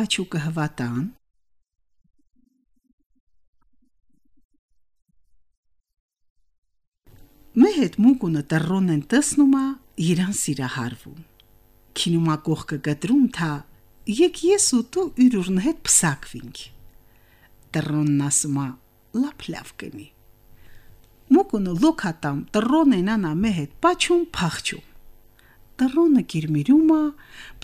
պաչուկը հվատան։ Մեհետ մուկունը տրոնեն տեսնումա իրան սիրահարվում։ Քինումա կողքը գտրում թա եկ ես ու դու յուրուրն հետ փսակվինք։ Տրոնն ասումա լապ լավ կնի։ Մուկունը լոքատամ տրոնեն անա մեհետ պաչում փախչում։ Տրոնը գիրմիրումա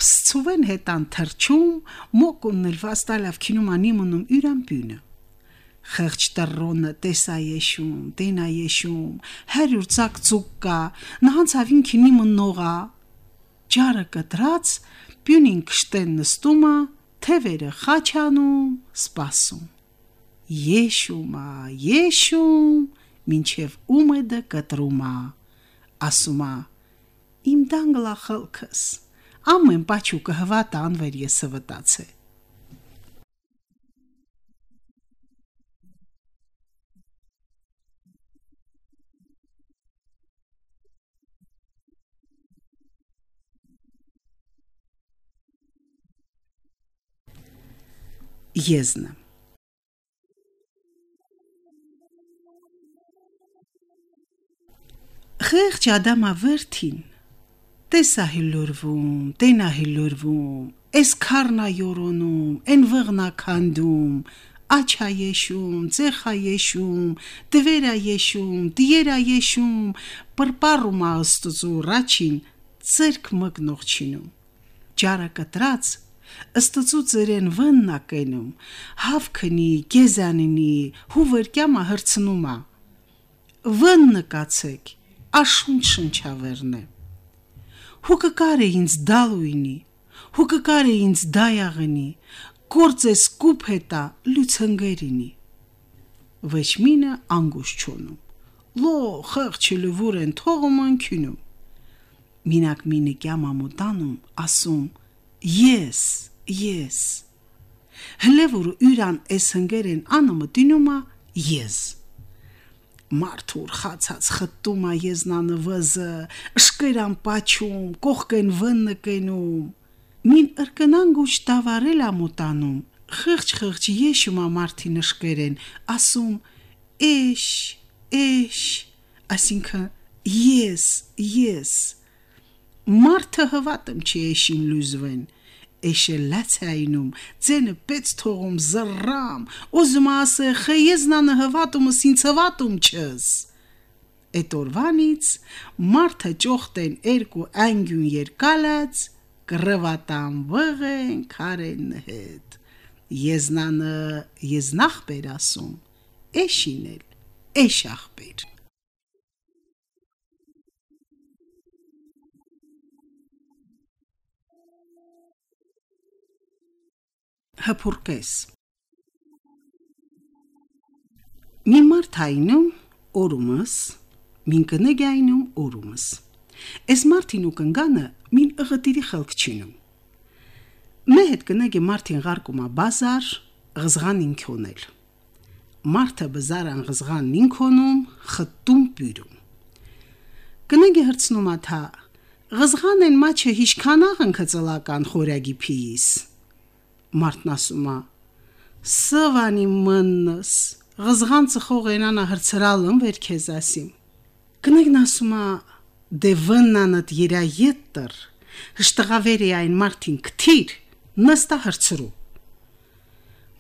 փսցուվեն հետան թրջում մոկունն էլ վաստալավ քինումա նիմունում յուրան բյունը խեղճ տրոնը տեսայեշում, տենայեշում, հերյուր ցակ ցուկկա, նահանցավին քինի մնողա։ Ջարը կտրած պյունին կշտեն նստումա, թևերը խաչանում, սպասում։ Եշումա, եշում, մինչև ում է դա կտրումա։ Ասումա. Իմ դանգլա խլքս։ Ամեն պաչուկը հվատան վեր ես վտացե։ Եզնը Խեղճ Ադամա վրթին տեսա հիլորվում, տենա հիլորվում, էս քարնա յորոնում, են վղնա քանդում, աչա եշում, ցեխա եշում, դվերա եշում, դիերա եշում, պրպարում աստծո ռաչին, ցերկ մգնող չինում։ Ջարը կտրած Ըստծու ծերեն վննա կենում, հավքնի, գեզանինի, հուվերկյամա հրցնումա։ Վն նկացեք, աշուն շնչավերն է։ Հուկը կարե ինձ դալույնի, հուկը կարե ինձ դայաղնի, գործես կուփ հետա լուցնգերինի։ Ոչ մինը անգուշ չոնում։ Լո խղճի լվուրեն թողում անքինում։ Մինակ մինը կյամա մոտանում, ասում Ես, ես։ Հլե որ յուրան էս հնգերեն անումը դինումա ես։ Մարդուր խացած խտումա եզնանը վզը, ըշկերան պաչում, կողքեն վնը կենում։ Մին ըրկնան գուչ դավարել ամուտանում, խղճ խղճ եշումա մարդին ըշկերեն, ասում էշ, էշ, ասինքն ես, ես։ Մարդը հվատում չի էշին լուզվեն էշելացայնում ցենը պեց թողում զռամ ուզում ասե խեզնանը հվատումս ինձ հվատում չես Էտորվանից մարդը ճոխտեն երկու անգյուն երկալած կրվատան վղեն քարեն հետ Եզնանը եզնախ բեր ասում էշինել էշախբեր հփուրկես Մի մարդ հայնում օրումս, մին կնեգայնում օրումս։ Էս մարդին ու կնգանը մին ըղտիրի խելք չինում։ Մե հետ կնեգե մարդին ղարկումա բազար, ղզղան ինքոնել։ Մարդը բզարան ղզղան ինքոնում, խտում պյուրում։ Կնեգե հրցնում աթա, ղզղան են մաչը հիշքանաղ ընկծլական խորագի փիս մարդն ասում է սվանի մնս ղզղան ծխող ենանա հրցրալում վեր քեզ ասիմ կնեգն ասում է դե վննանդ երա յետտր հշտղավերի այն մարդին կթիր նստա հրցրու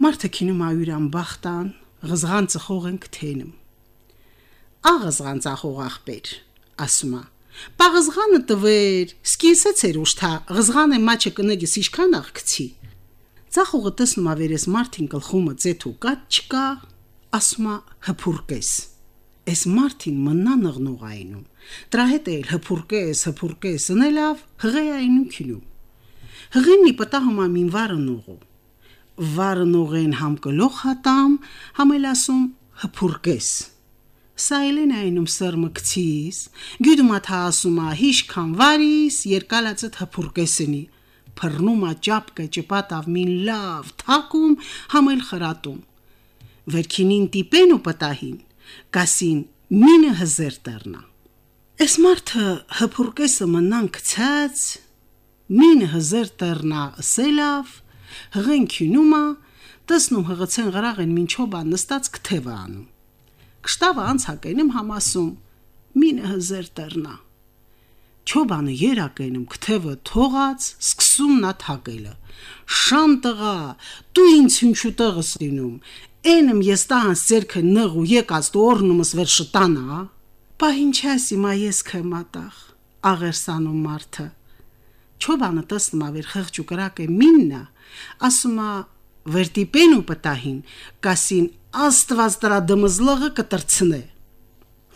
մարդը քինում այուրան բախտան ղզղան ծխող են կթենում աղզղան ծախող ախպեր ասում է Պաղզղանը տվեր, սկիզը ծեր ուշթա, ղզղանը մաչը կնեգիս իշքան աղքցի։ Ծախողը տեսնում ավերես մարդին գլխումը ծեթու կատ չկա, ասումա հփուրկես։ Էս մարդին մնա նղնող այնում։ Դրա հետ էլ հփուրկես, հփուրկես, նելավ հղե այնում քինում։ Հղինի պտահումա մին վարը նողու։ Վարը նողեն համ կլող հատամ, համ էլ ասում հփուրկես։ Սայլեն այնում սրմկցիս, գյուդումա թա ասումա հիշքան վարիս, երկալածդ հփուրկեսնի փռնումա ճապկը ճպատավ մին լավ թակում համել խրատում վերքինին տիպեն ու պտահին կասին մինը հզեր տեռնա Էս մարդը հփուրկեսը մնան գցած մինը հզեր տեռնա սելավ հղեն քյունումա տեսնում հղացեն գրաղեն մինչոբան նստած քթևը անում կշտավը անցակենում համասում մինը հզեր տրնա Չոբանը երակենում քթևը թողած, սկսում նա թակելը։ Շան տղա, դու ինձ ինչու տղս լինում։ Էնմ ես տահանց ձերքը նղ ու եկած դու օրնումս վեր շտանա։ Բա ինչ ասի մա ես քմատախ, աղերսանում մարդը։ Չոբանը տեսնում ավեր խղճ ու կրակ է միննա, ասում է վերտիպեն ու պտահին, կասին աստված դրա դմզլողը կտրցնե։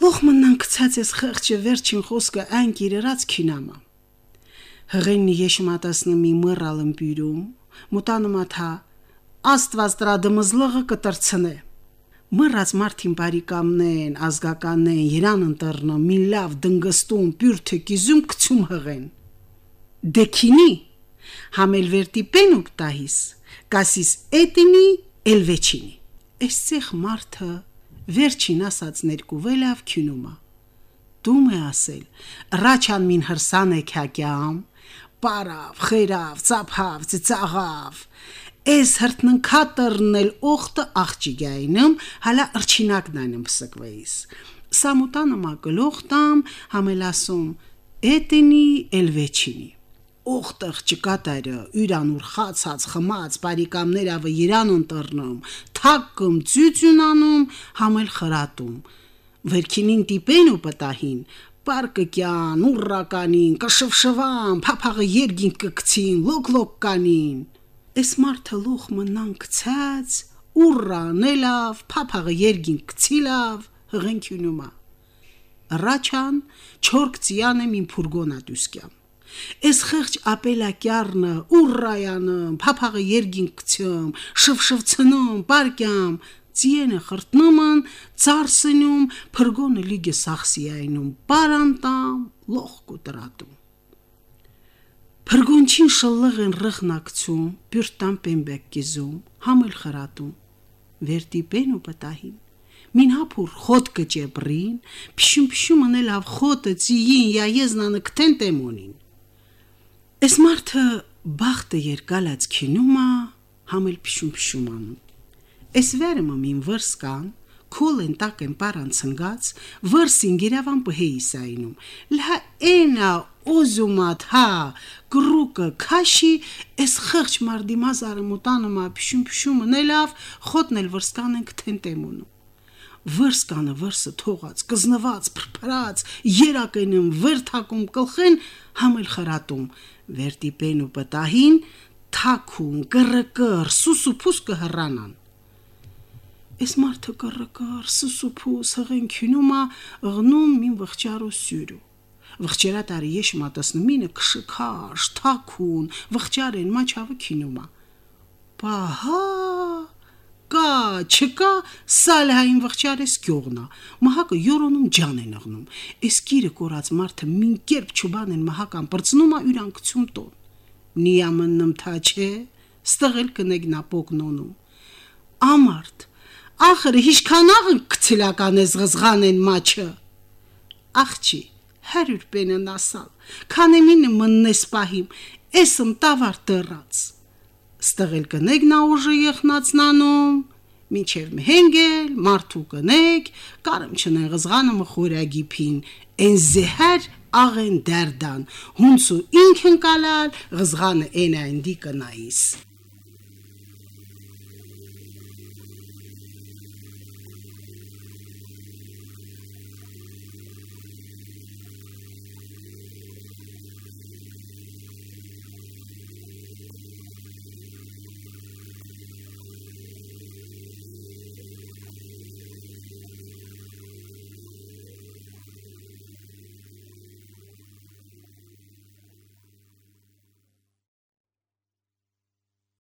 Լոխմաննան գցած ես խղճը վերջին խոսքը այն գիրերած քինամա։ Հղենի եշմատասնի մի մռալն բյուրում, մտանումաթա աստված դրա դմզլողը կտրցնե։ Մռած մարդին բարիկամնեն, ազգականեն, երան ընտրնը, մի լավ դնգստում, բյուրթը կիզում կցում հղեն։ Դեքինի համել վերտի պենուկ տահիս, կասիս էտինի էլվեչինի։ Էսցեղ մարդը վերջին ասած ներկուվելավ քյունումա։ Դում է ասել, ռաչան մին հրսան է քյակյամ, պարավ, խերավ, ծափավ, ծաղավ, Էս հրտնքատերնել օխտը աղջիգայինım հալա ըրչինակնանım փսկվեիս։ Սամուտանը մակլոխտամ համելասում էտինի էլվեչինի օխտեղ չկատարը յուրանուր խացած խմած բարիկամներ ավը երան ընտրնում թակում ծյուծյունանում համել խրատում վերքինին տիպեն ու պտահին պարկկյան ուրրականին կշվշվան փափաղը երգին կկցին լոկ-լոկ-կանին Էս մարդը լուխ մնան գցած, ուրրանելավ, փափաղը երգին գցիլավ, հղենքյունումա։ Ռաչան չորկցյանը մին փուրգոնա դուսկյամ։ Էս խղճ ապելակյարնը, ուրրայանը, փափաղը երգին գցում, շվշվցնում, պարկյամ, ծիենը խրտնման, ծարսնում, փրգոնը լիգը սախսիայնում, պարանտամ, լոխ կուտրատում։ Փրգոնչին շլղեն ռխնակցում, բյուրտան պեմբեք կիզում, համել խրատում, վերտիպեն ու պտահին։ Մին հապուր խոտ կճեբրին, փշում փշում անելավ խոտը ծիին յայեզնանը կտեն տեմոնին։ Էս մարդը բախտը երկալած քինումա, համել փշում փշում անում։ Էս վերը մին վրսկան, քոլեն տակեն պարանցնգած վրսին գիրավան բհեիսայնում լա էնա օզումատ հա գրուկը քաշի էս խղճ մարդի մազարը մտանումա փշում փշում նելավ խոտնել վրսկանեն կթենտեմունու վրսկանը վրսը թողած կզնված փրփրած երակենում վերթակում կլխեն համել խրատում վերտիպեն ու պտահին թակում կռկռ սուսուփուս կհրանան Էս մարդը կռկռ սուսուփուս հղենքյունումա ղնում մին վղճարու սյուրու վղճերա տարի ես մատասնումինը կշքաշ, թակուն, վղճարեն մաչավը քինումա։ Բահա կա, չկա, սալհային վղճարես գյողնա։ Մահակը յորոնում ջան են աղնում։ Էս գիրը կորած մարդը մին կերպ չուբան են մահական բրծնումա յուրանքցում տոն։ Նիամննմ թաչե, ստղել կնեգնա պոգնոնում։ Ամարտ, ախրը հիշքանաղը կցիլական ես գզղան են մաչը։ Աղջի, հարյուր պենն ասալ, քանեմինը մննես պահիմ, էսմ տավար դրած։ Ստղել կնեգ նա ուժը եղնացնանում, մինչև մհենգել, մարդու կնեգ, կարմ չնեն գզղանը մխորագիփին, են զեհար աղեն դարդան, հունցու ինքն կալալ, գզղանը են այն դի կնայիս։